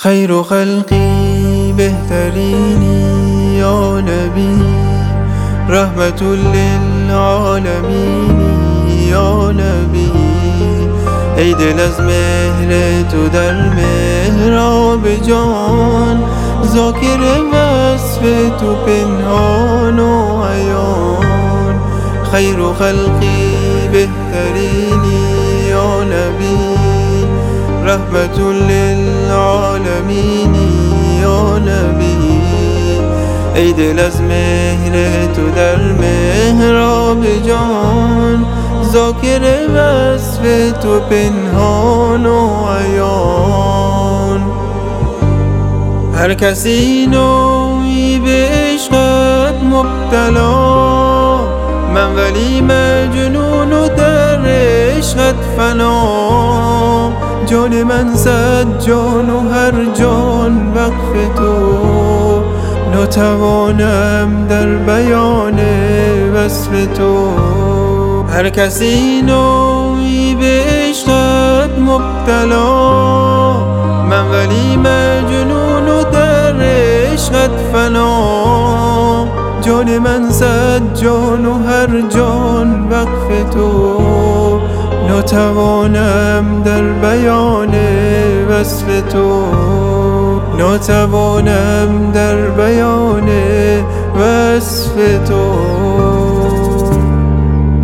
خیر خلقی بهترینی یا نبی رحمت للعالمینی یا نبی ای دل از مهر تو در مهراب جان. ذاکر وصف تو پنهان و عیان خیر خلقی بهترینی یا نبی رحمت للعالمین یا نبی. ای دل از مهر تو در مهراب جان ذاکر وصف تو پنهان و عیان. هر کسی نوعی به عشقت مبتلا من ولی مجنون عشقت فنا. جان من زد جان و هر جان وقف تو. نتوانم در بیان وصف تو. هر کسی نوعی به عشقت مبتلا. من ولی مجنون و در عشقت فنا. جان من زد جان و هر جان وقف تو. نتوانم در بیان وصف تو. نتوانم در بیان وصف تو.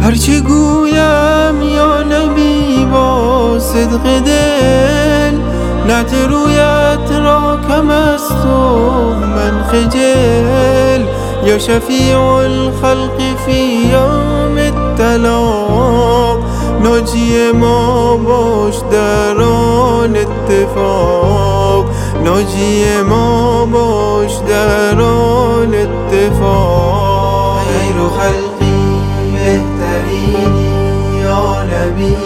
هرچه گویم یا نبی با صدق دل نعت رویت را کم است و من خجل یا شفیع الخلق فی یوم التلاق ناجی ما باش در آن اتفاق. ناجی ما باش در آن اتفاق. خیر خلقی بهترینی نبی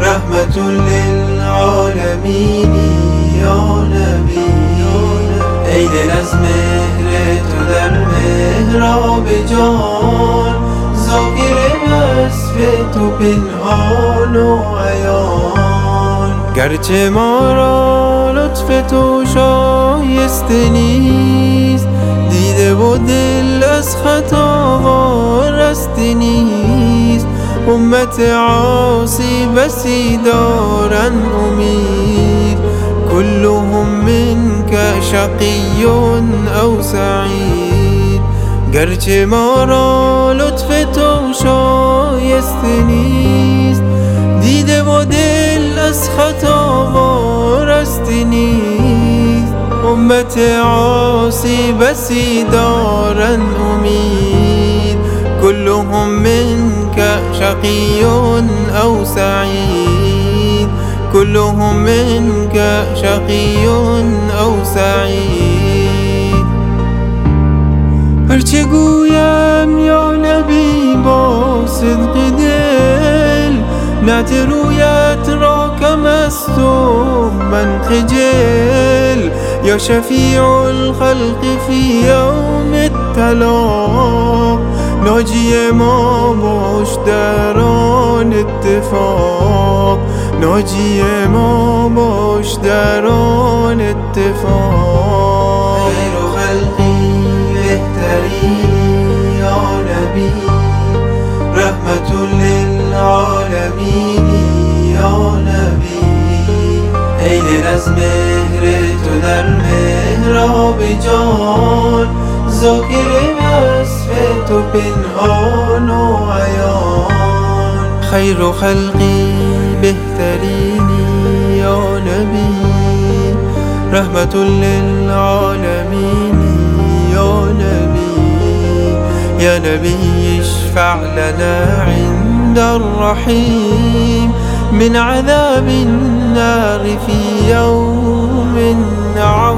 رحمت للعالمین یا نبی ای دل از مهر تو در مهراب جان تو پنهان و عیان. گرچه ما را لطف تو شایسته نیست دیده و دل از خطا وارسته نیست. امت عاصی بسی دارن امید. كلهم منك شقی او سعید. گرچه ما را لطف تو شایسته نیست. دیده و دل از خطا وارسته نیست. امت عاصی بسی دارن امید. كلهم منك شقی او سعید. كلهم منك شقی او سعید. هرچه گویم یا نبی با صدق دل نعت رویت را کم است و من خجل یا شفیع الخلق فی یوم التلاق ناجی ما باش در آن اتفاق. ناجی ما باش در آن اتفاق. خیلی از مهرتون در مهراب جان ذاکر وصف تو پنهان و عیان. خیر و خلقی بهترینی یا نبی. رحمت للعالمين يا نبي يا نبي اشفع لنا عند الرحیم. من عذاب النار في يوم عظيم.